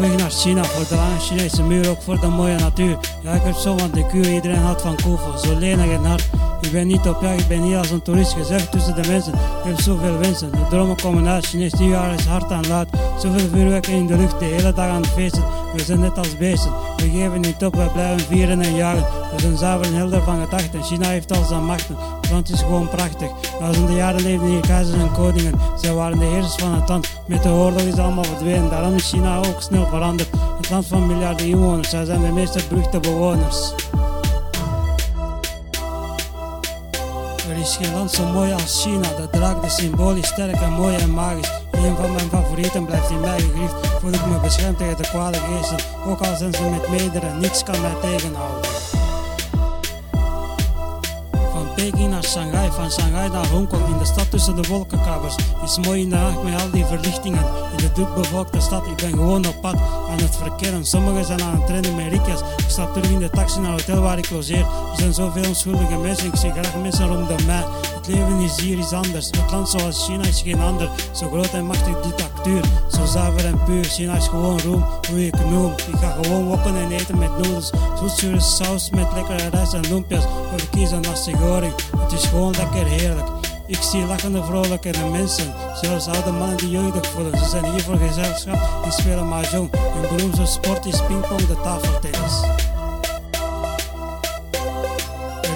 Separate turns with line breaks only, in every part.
weg naar China voor de lange Chinese muur, ook voor de mooie natuur. Ja, ik heb zo van de kuur, iedereen houdt van koevel, zo lenig en hard. Ik ben niet op jacht, ik ben hier als een toerist gezegd tussen de mensen. Ik heb zoveel wensen, de dromen komen uit. Chinees nieuwjaar is hard en luid. Zoveel vuurwerken in de lucht, de hele dag aan het feesten. We zijn net als beesten, we geven niet op, wij blijven vieren en jagen. We zijn zuiver en helder van gedachten. China heeft al zijn machten, het land is gewoon prachtig. Duizenden jaren leefden hier keizers en koningen. Zij waren de heersers van het land. Met de oorlog is allemaal verdwenen. Daarom is China ook snel veranderd. Het land van miljarden inwoners, zij zijn de meeste beruchte bewoners. Er is geen land zo mooi als China. Dat draagt de symbolisch sterk en mooi en magisch. Een van mijn favorieten blijft in mij gegrift. Voel ik me beschermd tegen de kwade geesten. Ook al zijn ze met meerdere, niets kan mij tegenhouden. Peking naar Shanghai, van Shanghai naar Hongkong, in de stad tussen de wolkenkabbers. Is mooi in de nacht met al die verlichtingen. In de drukbevolkte stad, ik ben gewoon op pad aan het verkennen. Sommigen zijn aan het trainen met rikjes. Ik stap terug in de taxi naar het hotel waar ik logeer. Er zijn zoveel onschuldige mensen, ik zie graag mensen rondom mij. Leven is hier iets anders. Het land zoals China is geen ander. Zo groot en machtig dictatuur. Zo zuiver en puur. China is gewoon roem, hoe ik noem. Ik ga gewoon wokken en eten met noedels. Zoetzure saus met lekkere rijst en lumpjes. Of ik kies een nasi goreng. Het is gewoon lekker heerlijk. Ik zie lachende, vrolijke mensen. Zelfs oude mannen die jeugdig voelen. Ze zijn hier voor gezelschap en spelen mahjong. Hun beroemdste sport is pingpong, de tafeltennis.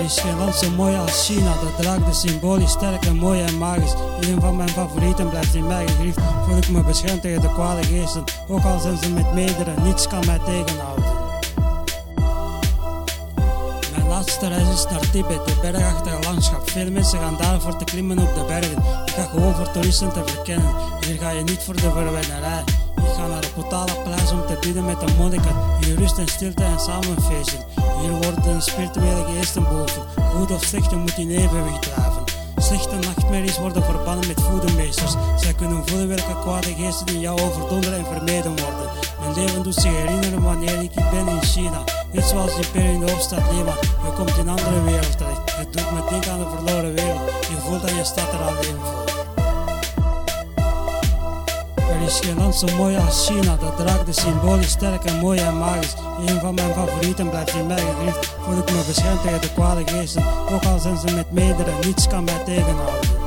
Is geen land zo mooi als China. Dat draagt de symbolisch sterk en mooi en magisch. Een van mijn favorieten blijft in mij gegrift. Voel ik me beschermd tegen de kwade geesten. Ook al zijn ze met meerdere, niets kan mij tegenhouden. Mijn laatste reis is naar Tibet, de bergachtige landschap. Veel mensen gaan daar voor te klimmen op de bergen. Ik ga gewoon voor toeristen te verkennen. Hier ga je niet voor de verwennerij. Ga naar het Potala Paleis om te bidden met de monniken. Hier rust en stilte en samenfeesten. Hier worden spirituele geesten boven. Goed of slecht, je moet in evenwicht blijven. Slechte nachtmerries worden verbannen met voedermeesters. Zij kunnen voelen welke kwade geesten in jou overdonderen en vermeden worden. Mijn leven doet zich herinneren wanneer ik ben in China. Net zoals die per in de hoofdstad Lima. Je komt in een andere wereld terecht. Het doet me denken aan de verloren wereld. Je voelt dat je staat er alleen voor. Is geen land zo mooi als China. Dat draagt de symbolisch sterk en mooi en magisch. Een van mijn favorieten blijft in mij gegrift. Voel ik me beschermd tegen de kwade geesten. Ook al zijn ze met meerdere, niets kan mij tegenhouden.